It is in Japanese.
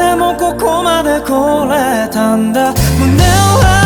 でもここまで来れたんだ。胸を張